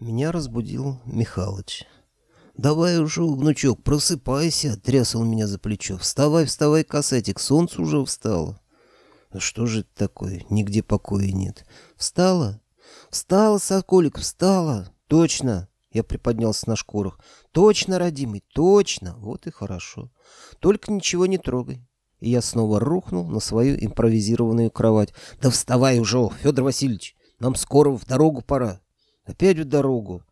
Меня разбудил Михалыч. «Давай уже, внучок, просыпайся!» — тряс он меня за плечо. «Вставай, вставай, касатик, солнце уже встало!» «Да что же это такое? Нигде покоя нет!» «Встала?» «Встала, Соколик, встала!» «Точно!» — я приподнялся на шкурах. «Точно, родимый, точно! Вот и хорошо. Только ничего не трогай!» И я снова рухнул на свою импровизированную кровать. «Да вставай уже, Федор Васильевич! Нам скоро в дорогу пора!» Опять в дорогу.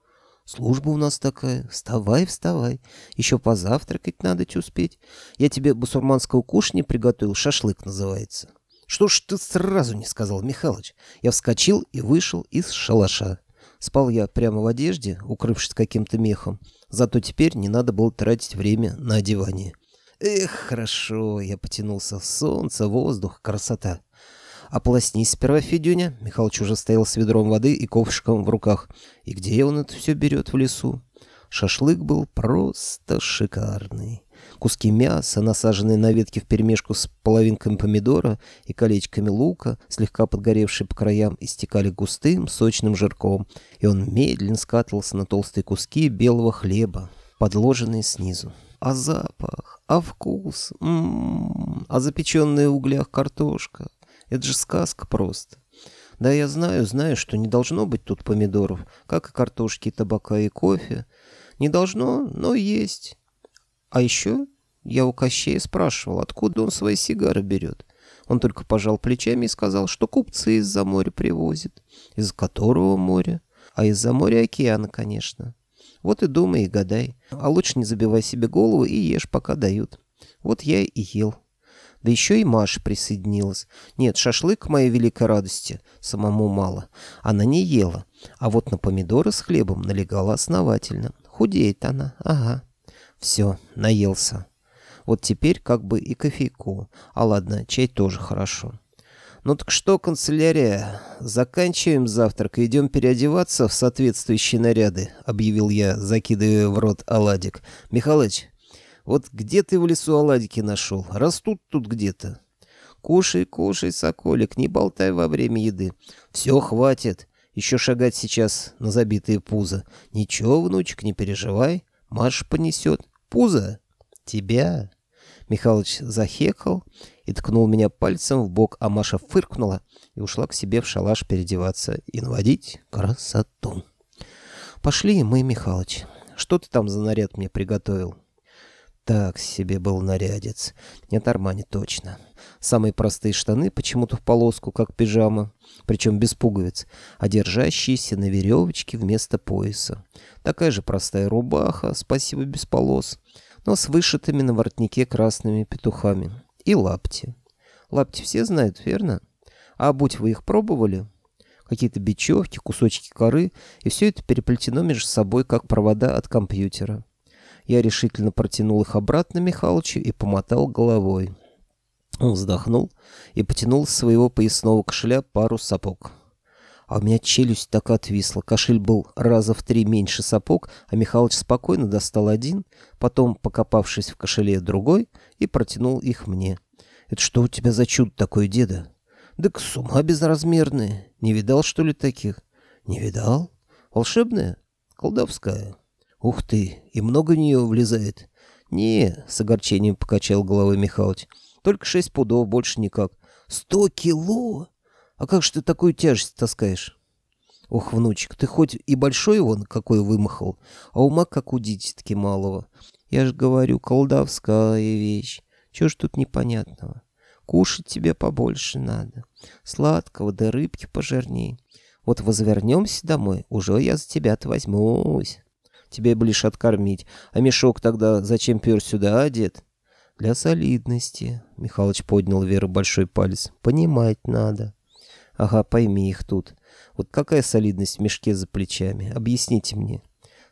Служба у нас такая. Вставай, вставай. Еще позавтракать надо успеть. Я тебе бусурманского кушания приготовил. Шашлык называется. Что ж ты сразу не сказал, Михалыч? Я вскочил и вышел из шалаша. Спал я прямо в одежде, укрывшись каким-то мехом. Зато теперь не надо было тратить время на одевание. Эх, хорошо, я потянулся. Солнце, воздух, красота. «Ополоснись сперва, Федюня». Михалыч уже стоял с ведром воды и ковшиком в руках. «И где он это все берет в лесу?» Шашлык был просто шикарный. Куски мяса, насаженные на ветки вперемешку с половинками помидора и колечками лука, слегка подгоревшие по краям, истекали густым, сочным жирком, и он медленно скатывался на толстые куски белого хлеба, подложенные снизу. А запах, а вкус, м -м -м, а запеченная в углях картошка, это же сказка просто. Да, я знаю, знаю, что не должно быть тут помидоров, как и картошки, табака и кофе. Не должно, но есть. А еще я у Кощея спрашивал, откуда он свои сигары берет. Он только пожал плечами и сказал, что купцы из-за моря привозят. Из которого моря? А из-за моря океана, конечно. Вот и думай и гадай. А лучше не забивай себе голову и ешь, пока дают. Вот я и ел. Да еще и Маша присоединилась. Нет, шашлык, к моей великой радости, самому мало. Она не ела, а вот на помидоры с хлебом налегала основательно. Худеет она, ага. Все, наелся. Вот теперь как бы и кофейку. А ладно, чай тоже хорошо. Ну так что, канцелярия, заканчиваем завтрак и идем переодеваться в соответствующие наряды, объявил я, закидывая в рот оладик. Михалыч, вот где ты в лесу оладики нашел? Растут тут где-то. Кушай, кушай, соколик, не болтай во время еды. Все, хватит. Еще шагать сейчас на забитые пузо. Ничего, внучек, не переживай. Маша понесет. Пузо? Тебя? Михалыч захекал и ткнул меня пальцем в бок, а Маша фыркнула и ушла к себе в шалаш переодеваться и наводить красоту. Пошли мы, Михалыч. Что ты там за наряд мне приготовил? Так себе был нарядец. Нет, Армани точно. Самые простые штаны, почему-то в полоску, как пижама, причем без пуговиц, а держащиеся на веревочке вместо пояса. Такая же простая рубаха, спасибо, без полос, но с вышитыми на воротнике красными петухами. И лапти. Лапти все знают, верно? А будь вы их пробовали? Какие-то бечевки, кусочки коры, и все это переплетено между собой, как провода от компьютера. Я решительно протянул их обратно Михалычу и помотал головой. Он вздохнул и потянул с своего поясного кошеля пару сапог. А у меня челюсть так отвисла. Кошель был раза в три меньше сапог, а Михалыч спокойно достал один, потом, покопавшись в кошеле, другой, и протянул их мне. «Это что у тебя за чудо такое, деда?» «Да к сума безразмерная. Не видал, что ли, таких?» «Не видал? Волшебная? Колдовская?» «Ух ты! И много в нее влезает?» «Не», — с огорчением покачал головой Михалыч. «Только шесть пудов, больше никак». «Сто кило? А как же ты такую тяжесть таскаешь?» «Ох, внучек, ты хоть и большой вон какой вымахал, а ума как у дитятки малого. Я же говорю, колдовская вещь. Чего ж тут непонятного? Кушать тебе побольше надо. Сладкого, да рыбки пожирней. Вот возвернемся домой, уже я за тебя-то возьмусь». Тебе бы лишь откормить. А мешок тогда зачем пер сюда, а, дед? Для солидности. Михалыч поднял Веру большой палец. Понимать надо. Ага, пойми их тут. Вот какая солидность в мешке за плечами? Объясните мне.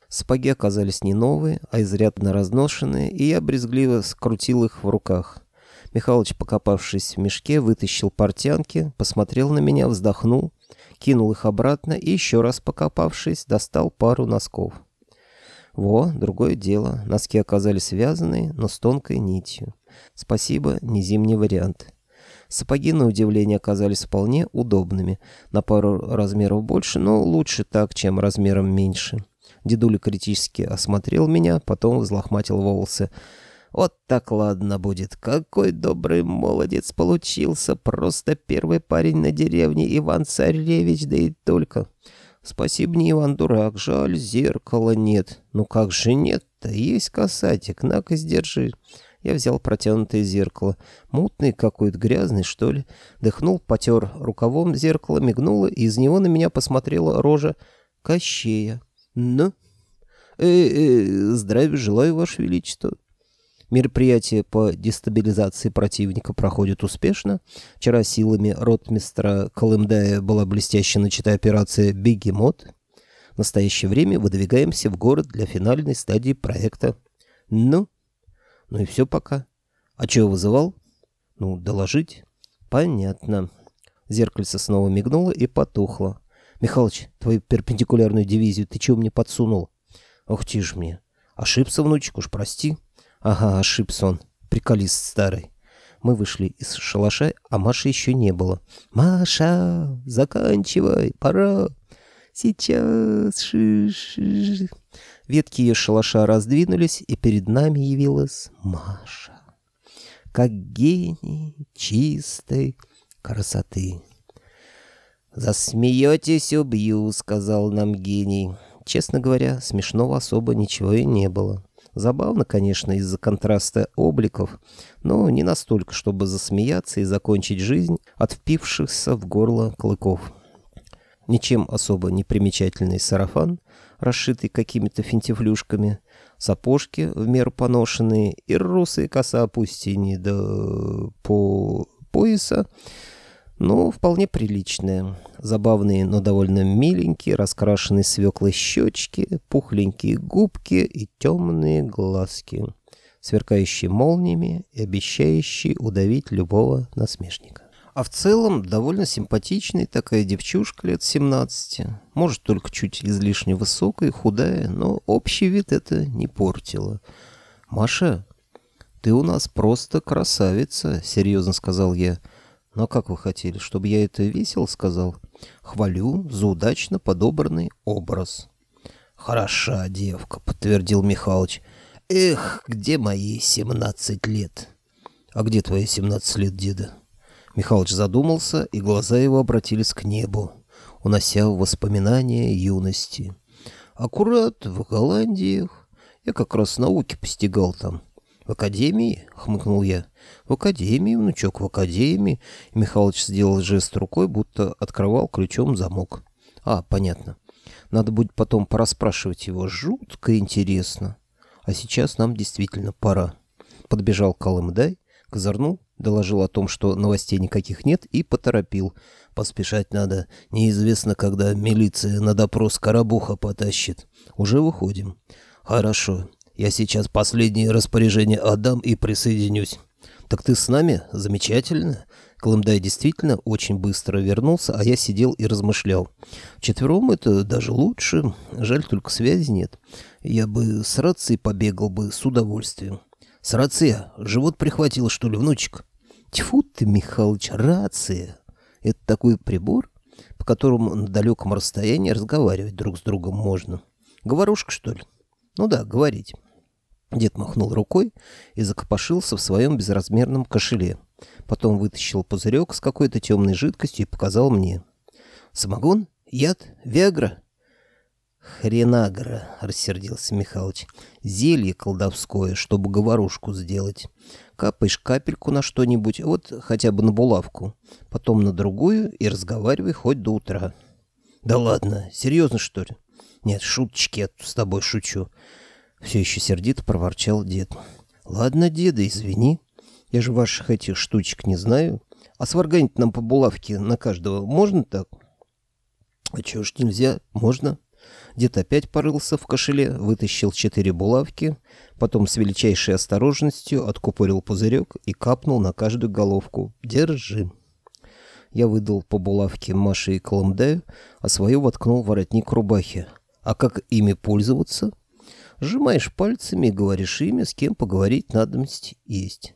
Сапоги оказались не новые, а изрядно разношенные, и я брезгливо скрутил их в руках. Михалыч, покопавшись в мешке, вытащил портянки, посмотрел на меня, вздохнул, кинул их обратно и, еще раз покопавшись, достал пару носков. Во, другое дело. Носки оказались связаны, но с тонкой нитью. Спасибо, не зимний вариант. Сапоги, на удивление, оказались вполне удобными. На пару размеров больше, но лучше так, чем размером меньше. Дедуля критически осмотрел меня, потом взлохматил волосы. «Вот так ладно будет. Какой добрый молодец получился. Просто первый парень на деревне Иван-Царевич, да и только. Спасибо не Иван Дурак, жаль, зеркала нет. Ну как же нет-то? Есть касатик, на-ка сдержи». Я взял протянутое зеркало. Мутный какой-то, грязный, что ли. Дыхнул, потер рукавом зеркало, мигнуло, и из него на меня посмотрела рожа Кощея. «Ну?» э -э, «Здравия желаю, Ваше Величество». Мероприятие по дестабилизации противника проходит успешно. Вчера силами ротмистра Колымдая была блестяще начата операция «Бегемот». В настоящее время выдвигаемся в город для финальной стадии проекта. Ну, ну и все пока. А чего вызывал? Ну, доложить. Понятно. Зеркальце снова мигнуло и потухло. Михалыч, твою перпендикулярную дивизию ты чего мне подсунул? Ох ты ж мне. Ошибся, внучек, уж прости. Ага, ошибся он. Приколист старый. Мы вышли из шалаша, а Маши еще не было. «Маша, заканчивай, пора!» «Сейчас!» ши -ши. Ветки ее шалаша раздвинулись, и перед нами явилась Маша. Как гений чистой красоты. «Засмеетесь, убью», — сказал нам гений. Честно говоря, смешного особо ничего и не было. Забавно, конечно, из-за контраста обликов, но не настолько, чтобы засмеяться и закончить жизнь от впившихся в горло клыков. Ничем особо не примечательный сарафан, расшитый какими-то финтифлюшками, сапожки в меру поношенные и русые коса пусть и не до по пояса, но вполне приличные. Забавные, но довольно миленькие, раскрашенные свеклой щечки, пухленькие губки и темные глазки, сверкающие молниями и обещающие удавить любого насмешника. А в целом довольно симпатичная такая девчушка лет 17. Может, только чуть излишне высокая, худая, но общий вид это не портило. «Маша, ты у нас просто красавица», — серьезно сказал я. «Ну а как вы хотели, чтобы я это весело сказал?» «Хвалю за удачно подобранный образ». «Хороша девка», — подтвердил Михалыч. «Эх, где мои семнадцать лет?» «А где твои семнадцать лет, деда?» Михалыч задумался, и глаза его обратились к небу, унося в воспоминания юности. «Аккурат в Голландиях. Я как раз науки постигал там. В академии?» — хмыкнул я. «В академии, внучок, в академии». Михалыч сделал жест рукой, будто открывал ключом замок. «А, понятно. Надо будет потом порасспрашивать его. Жутко интересно. А сейчас нам действительно пора». Подбежал Колымдай, козырнул доложил о том, что новостей никаких нет, и поторопил. Поспешать надо. Неизвестно, когда милиция на допрос Карабуха потащит. Уже выходим. Хорошо. Я сейчас последнее распоряжение отдам и присоединюсь. Так ты с нами? Замечательно. Колымдай действительно очень быстро вернулся, а я сидел и размышлял. Четвером это даже лучше. Жаль, только связи нет. Я бы с рацией побегал бы с удовольствием. С рация. Живот прихватил, что ли, внучек? Тьфу ты, Михалыч, рация. Это такой прибор, по которому на далеком расстоянии разговаривать друг с другом можно. Говорушка, что ли? Ну да, говорить. Дед махнул рукой и закопошился в своем безразмерном кошеле. Потом вытащил пузырек с какой-то темной жидкостью и показал мне. «Самогон? Яд? Виагра?» «Хренагра», — рассердился Михалыч. «Зелье колдовское, чтобы говорушку сделать. Капаешь капельку на что-нибудь, вот хотя бы на булавку, потом на другую и разговаривай хоть до утра». «Да ладно, серьезно, что ли?» «Нет, шуточки, я с тобой шучу». Все еще сердито проворчал дед. «Ладно, деда, извини. Я же ваших этих штучек не знаю. А сварганить нам по булавке на каждого можно так?» «А чего ж нельзя? Можно». Дед опять порылся в кошеле, вытащил четыре булавки, потом с величайшей осторожностью откупорил пузырек и капнул на каждую головку. «Держи». Я выдал по булавке Маше и Колымдаю, а свою воткнул воротник рубахи. «А как ими пользоваться?» «Сжимаешь пальцами и говоришь имя, с кем поговорить надобность есть».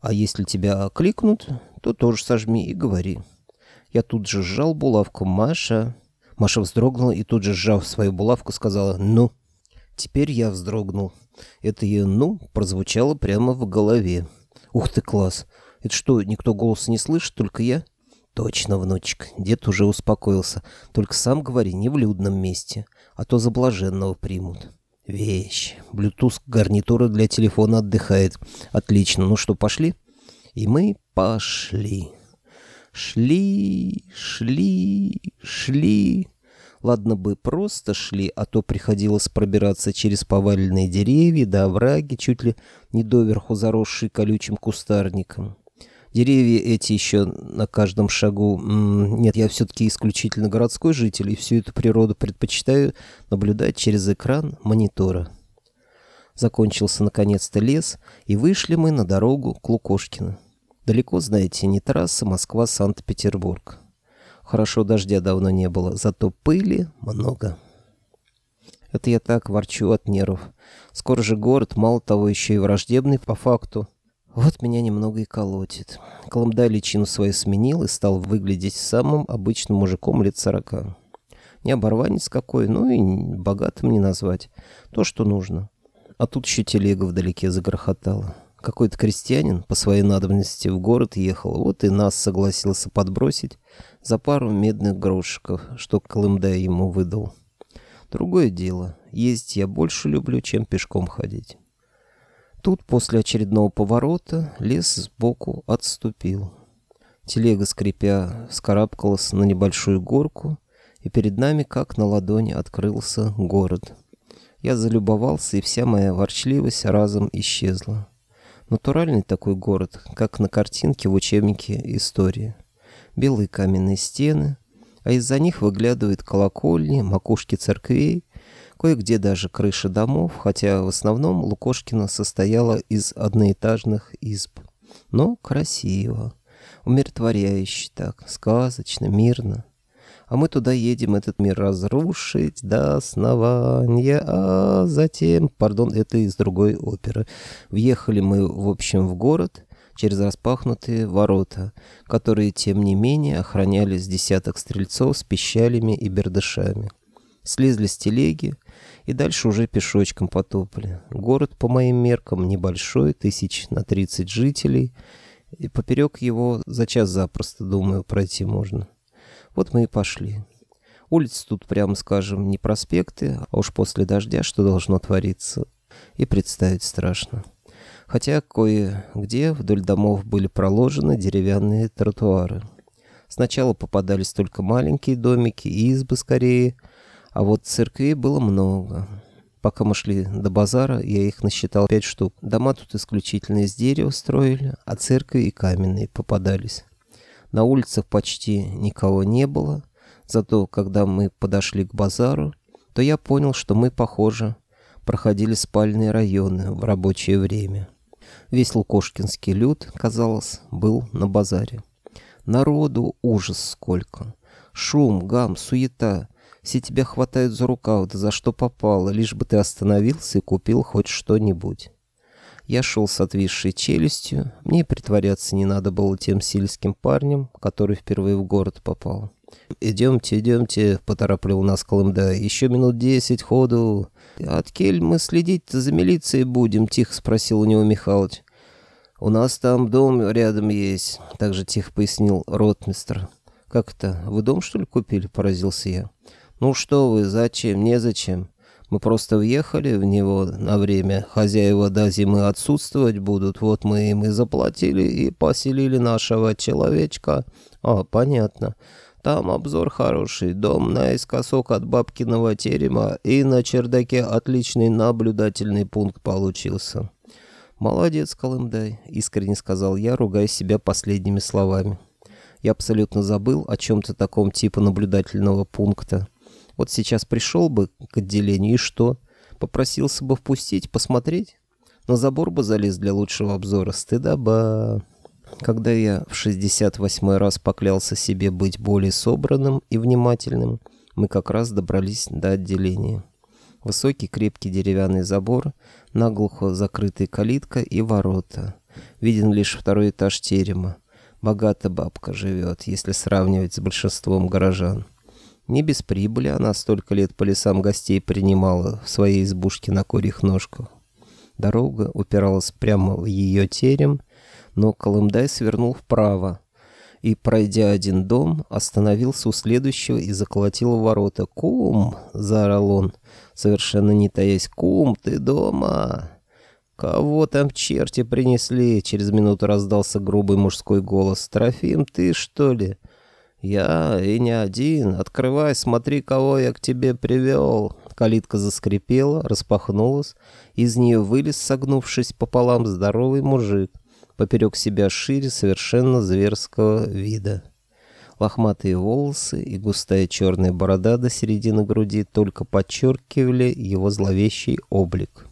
«А если тебя кликнут, то тоже сожми и говори. Я тут же сжал булавку. «Маша...» Маша вздрогнула и тут же, сжав свою булавку, сказала «ну». Теперь я вздрогнул. Это ее «ну» прозвучало прямо в голове. «Ух ты, класс! Это что, никто голоса не слышит, только я?» «Точно, внучек, дед уже успокоился. Только сам говори, не в людном месте, а то за блаженного примут». «Вещь. Блютуз гарнитура для телефона отдыхает. Отлично. Ну что, пошли?» И мы пошли. Шли, шли, шли. Ладно бы просто шли, а то приходилось пробираться через поваленные деревья до овраги, чуть ли не доверху заросшие колючим кустарником. Деревья эти еще на каждом шагу... Нет, я все-таки исключительно городской житель, и всю эту природу предпочитаю наблюдать через экран монитора. Закончился наконец-то лес, и вышли мы на дорогу к Лукошкину. Далеко, знаете, не трасса Москва-Санкт-Петербург. Хорошо, дождя давно не было, зато пыли много. Это я так ворчу от нервов. Скоро же город, мало того, еще и враждебный по факту. Вот меня немного и колотит. Колымдай личину свою сменил и стал выглядеть самым обычным мужиком лет сорока. Не оборванец какой, ну и богатым не назвать. То, что нужно. А тут еще телега вдалеке загрохотала. Какой-то крестьянин по своей надобности в город ехал, вот и нас согласился подбросить за пару медных грошиков, что Колымдай ему выдал. Другое дело, ездить я больше люблю, чем пешком ходить. Тут после очередного поворота лес сбоку отступил. Телега, скрипя, вскарабкалась на небольшую горку, и перед нами, как на ладони, открылся город. Я залюбовался, и вся моя ворчливость разом исчезла. Натуральный такой город, как на картинке в учебнике истории. Белые каменные стены, а из-за них выглядывают колокольни, макушки церквей, кое-где даже крыши домов, хотя в основном Лукошкина состояла из одноэтажных изб. Но красиво, умиротворяюще так, сказочно, мирно а мы туда едем этот мир разрушить до основания, а затем, пардон, это из другой оперы. Въехали мы, в общем, в город через распахнутые ворота, которые, тем не менее, охранялись десяток стрельцов с пищалями и бердышами. Слезли с телеги и дальше уже пешочком потопали. Город, по моим меркам, небольшой, тысяч на тридцать жителей, и поперек его за час запросто, думаю, пройти можно. Вот мы и пошли. Улицы тут, прямо скажем, не проспекты, а уж после дождя что должно твориться, и представить страшно. Хотя кое-где вдоль домов были проложены деревянные тротуары. Сначала попадались только маленькие домики и избы скорее, а вот церквей было много. Пока мы шли до базара, я их насчитал пять штук. Дома тут исключительно из дерева строили, а церкви и каменные попадались. На улицах почти никого не было, зато когда мы подошли к базару, то я понял, что мы, похоже, проходили спальные районы в рабочее время. Весь Лукошкинский люд, казалось, был на базаре. Народу ужас сколько. Шум, гам, суета. Все тебя хватают за рукав, да за что попало, лишь бы ты остановился и купил хоть что-нибудь. Я шел с отвисшей челюстью. Мне притворяться не надо было тем сельским парнем, который впервые в город попал. «Идемте, идемте», — поторопливал нас Колымда. «Еще минут десять ходу». «От кель мы следить за милицией будем?» — тихо спросил у него Михалыч. «У нас там дом рядом есть», — также тихо пояснил ротмистр. «Как это, вы дом, что ли, купили?» — поразился я. «Ну что вы, зачем, незачем. Мы просто въехали в него на время. Хозяева до зимы отсутствовать будут. Вот мы им и заплатили и поселили нашего человечка. А, понятно. Там обзор хороший. Дом наискосок от бабкиного терема. И на чердаке отличный наблюдательный пункт получился. «Молодец, Колымдай», — искренне сказал я, ругая себя последними словами. Я абсолютно забыл о чем-то таком типа наблюдательного пункта. Вот сейчас пришел бы к отделению и что? Попросился бы впустить, посмотреть? На забор бы залез для лучшего обзора. Стыдоба. Когда я в 68 раз поклялся себе быть более собранным и внимательным, мы как раз добрались до отделения. Высокий крепкий деревянный забор, наглухо закрытая калитка и ворота. Виден лишь второй этаж терема. Богато бабка живет, если сравнивать с большинством горожан. Не без прибыли она столько лет по лесам гостей принимала в своей избушке на курьих ножках. Дорога упиралась прямо в ее терем, но Колымдай свернул вправо и, пройдя один дом, остановился у следующего и заколотил ворота. «Кум!» — заорал он, совершенно не таясь. «Кум, ты дома?» «Кого там черти принесли?» — через минуту раздался грубый мужской голос. «Трофим, ты, что ли?» «Я и не один. Открывай, смотри, кого я к тебе привел». Калитка заскрипела, распахнулась. Из нее вылез, согнувшись пополам, здоровый мужик. Поперек себя шире, совершенно зверского вида. Лохматые волосы и густая черная борода до середины груди только подчеркивали его зловещий облик.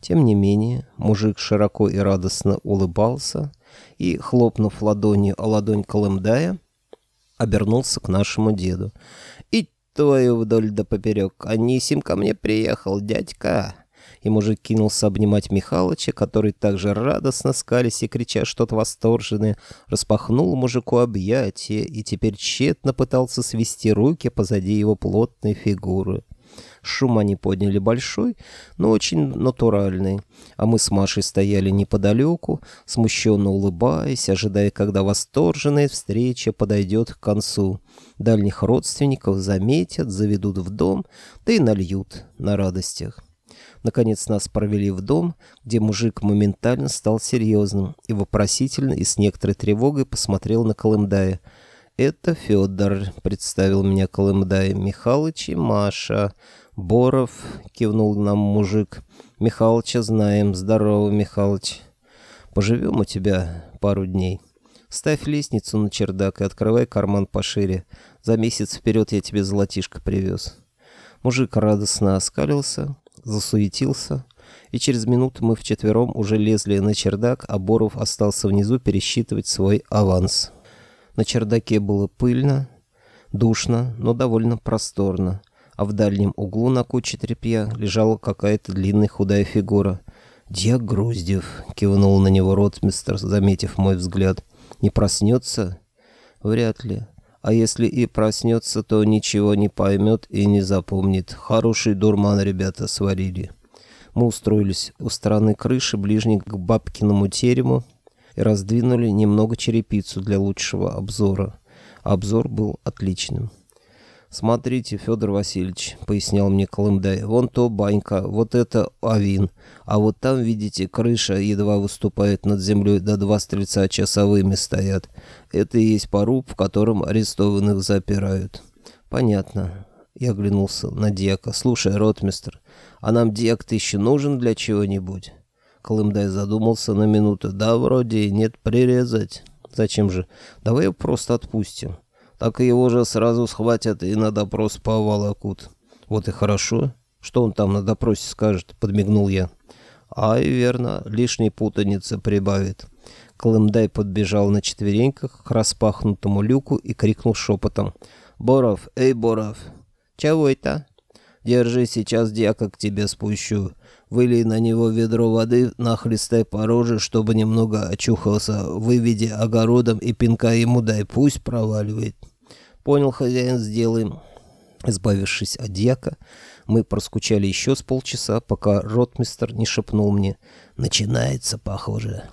Тем не менее, мужик широко и радостно улыбался и, хлопнув ладонью о ладонь Колымдая, обернулся к нашему деду. «И твою вдоль да поперек, Анисим ко мне приехал, дядька!» И мужик кинулся обнимать Михалыча, который также радостно скались и крича что-то восторженное, распахнул мужику объятия и теперь тщетно пытался свести руки позади его плотной фигуры. Шум они подняли большой, но очень натуральный. А мы с Машей стояли неподалеку, смущенно улыбаясь, ожидая, когда восторженная встреча подойдет к концу. Дальних родственников заметят, заведут в дом, да и нальют на радостях. Наконец нас провели в дом, где мужик моментально стал серьезным и вопросительно и с некоторой тревогой посмотрел на Колымдая. «Это Федор», — представил меня Колымдай, — «Михалыч и Маша». «Боров», — кивнул нам мужик. «Михалыча знаем. Здорово, Михалыч. Поживем у тебя пару дней. Ставь лестницу на чердак и открывай карман пошире. За месяц вперед я тебе золотишко привез». Мужик радостно оскалился, засуетился, и через минуту мы вчетвером уже лезли на чердак, а Боров остался внизу пересчитывать свой аванс. На чердаке было пыльно, душно, но довольно просторно а в дальнем углу на куче тряпья лежала какая-то длинная худая фигура. «Дьяк Груздев», — кивнул на него ротмистр, заметив мой взгляд. «Не проснется?» «Вряд ли. А если и проснется, то ничего не поймет и не запомнит. Хороший дурман ребята сварили». Мы устроились у стороны крыши, ближней к бабкиному терему, и раздвинули немного черепицу для лучшего обзора. Обзор был отличным. «Смотрите, Федор Васильевич», — пояснял мне Колымдай, — «вон то банька, вот это авин, а вот там, видите, крыша едва выступает над землей, до два стрельца часовыми стоят. Это и есть поруб, в котором арестованных запирают». «Понятно». Я оглянулся на Диака. «Слушай, ротмистр, а нам Диак-то еще нужен для чего-нибудь?» Колымдай задумался на минуту. «Да, вроде нет, прирезать». «Зачем же? Давай его просто отпустим» так его же сразу схватят и на допрос поволокут. Вот и хорошо. Что он там на допросе скажет? Подмигнул я. Ай, верно, лишней путаницы прибавит. Колымдай подбежал на четвереньках к распахнутому люку и крикнул шепотом. «Боров, эй, Боров!» «Чего это?» «Держи, сейчас дьяка к тебе спущу. Вылей на него ведро воды, нахлестай по роже, чтобы немного очухался. Выведи огородом и пинка ему дай, пусть проваливает. Понял, хозяин, сделаем. Избавившись от дьяка, мы проскучали еще с полчаса, пока ротмистер не шепнул мне. «Начинается, похоже».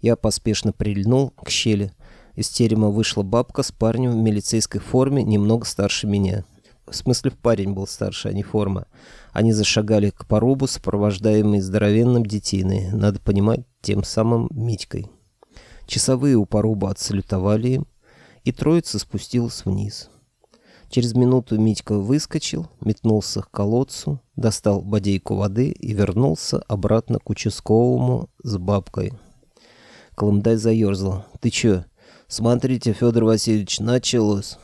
Я поспешно прильнул к щели. Из терема вышла бабка с парнем в милицейской форме, немного старше меня. В смысле, парень был старше, а не форма. Они зашагали к порубу, сопровождаемые здоровенным детиной, надо понимать, тем самым Митькой. Часовые у поруба отсалютовали им, и троица спустилась вниз. Через минуту Митька выскочил, метнулся к колодцу, достал бодейку воды и вернулся обратно к участковому с бабкой. Колымдай заерзал. «Ты чё? Смотрите, Федор Васильевич, началось!»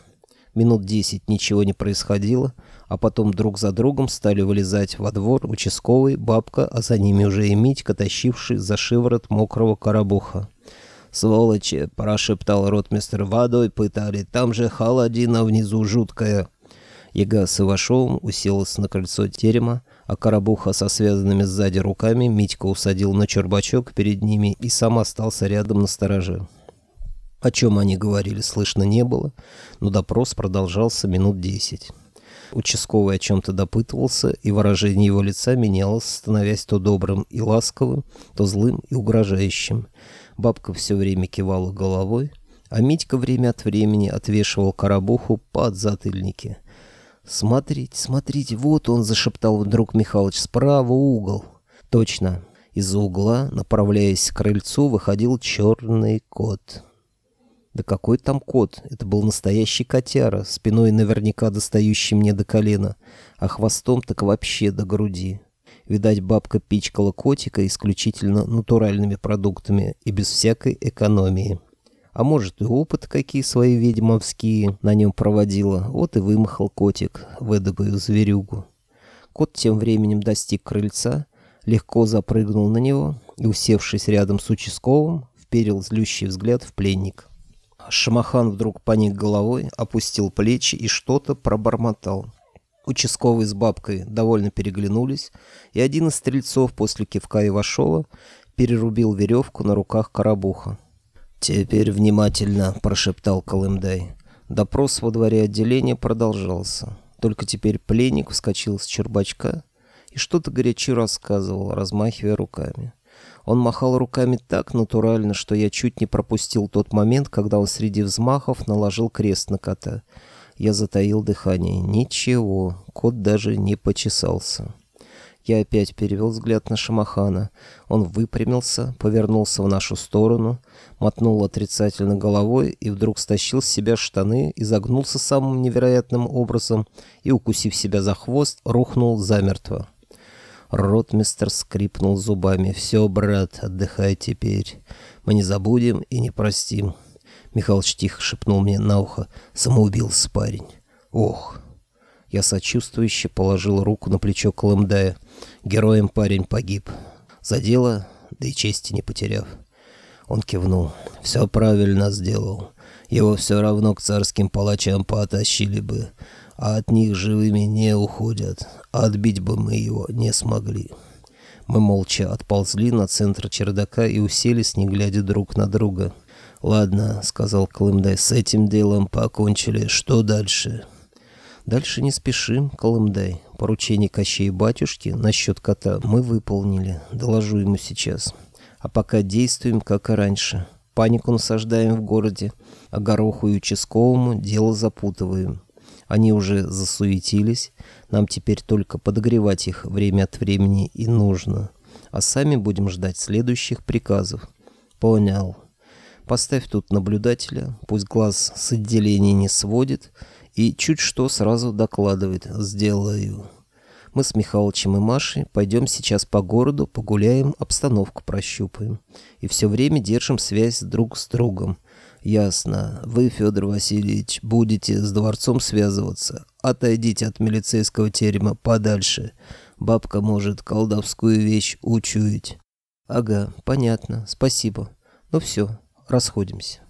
Минут десять ничего не происходило, а потом друг за другом стали вылезать во двор участковый, бабка, а за ними уже и Митька, тащивший за шиворот мокрого коробуха. «Сволочи!» — прошептал ротмистр. «Водой пытали, там же холодина внизу жуткая!» Яга с Ивашовым уселась на кольцо терема, а Коробуха со связанными сзади руками Митька усадил на чербачок перед ними и сам остался рядом на стороже. О чем они говорили, слышно не было, но допрос продолжался минут десять. Участковый о чем-то допытывался, и выражение его лица менялось, становясь то добрым и ласковым, то злым и угрожающим. Бабка все время кивала головой, а Митька время от времени отвешивал коробуху под затыльники. «Смотрите, смотрите, вот он!» — зашептал вдруг Михалыч. «Справа угол!» «Точно!» Из-за угла, направляясь к крыльцу, выходил черный кот. Да какой там кот? Это был настоящий котяра, спиной наверняка достающий мне до колена, а хвостом так вообще до груди. Видать, бабка пичкала котика исключительно натуральными продуктами и без всякой экономии. А может, и опыт какие свои ведьмовские на нем проводила, вот и вымахал котик в эдакую зверюгу. Кот тем временем достиг крыльца, легко запрыгнул на него и, усевшись рядом с участковым, вперил злющий взгляд в пленник. Шамахан вдруг поник головой, опустил плечи и что-то пробормотал. Участковый с бабкой довольно переглянулись, и один из стрельцов после кивка Ивашова перерубил веревку на руках Карабуха. «Теперь внимательно», — прошептал Колымдай. Допрос во дворе отделения продолжался. Только теперь пленник вскочил с чербачка и что-то горячо рассказывал, размахивая руками. Он махал руками так натурально, что я чуть не пропустил тот момент, когда он среди взмахов наложил крест на кота. Я затаил дыхание. Ничего, кот даже не почесался. Я опять перевел взгляд на Шамахана. Он выпрямился, повернулся в нашу сторону, мотнул отрицательно головой и вдруг стащил с себя штаны, изогнулся самым невероятным образом и, укусив себя за хвост, рухнул замертво. Ротмистер скрипнул зубами. «Все, брат, отдыхай теперь. Мы не забудем и не простим». Михалыч тихо шепнул мне на ухо. «Самоубился парень». «Ох!» Я сочувствующе положил руку на плечо Колымдая. Героем парень погиб. За дело, да и чести не потеряв. Он кивнул. «Все правильно сделал. Его все равно к царским палачам потащили бы а от них живыми не уходят. Отбить бы мы его не смогли. Мы молча отползли на центр чердака и уселись, не глядя друг на друга. «Ладно», — сказал Колымдай, — «с этим делом покончили. Что дальше?» «Дальше не спешим, Колымдай. Поручение Кощей батюшки насчет кота мы выполнили. Доложу ему сейчас. А пока действуем, как и раньше. Панику насаждаем в городе, а гороху и участковому дело запутываем. Они уже засуетились, нам теперь только подогревать их время от времени и нужно. А сами будем ждать следующих приказов. Понял. Поставь тут наблюдателя, пусть глаз с отделения не сводит, и чуть что сразу докладывает «сделаю». Мы с Михалычем и Машей пойдем сейчас по городу, погуляем, обстановку прощупаем. И все время держим связь друг с другом – «Ясно. Вы, Федор Васильевич, будете с дворцом связываться. Отойдите от милицейского терема подальше. Бабка может колдовскую вещь учуять». «Ага, понятно. Спасибо. Ну все, расходимся».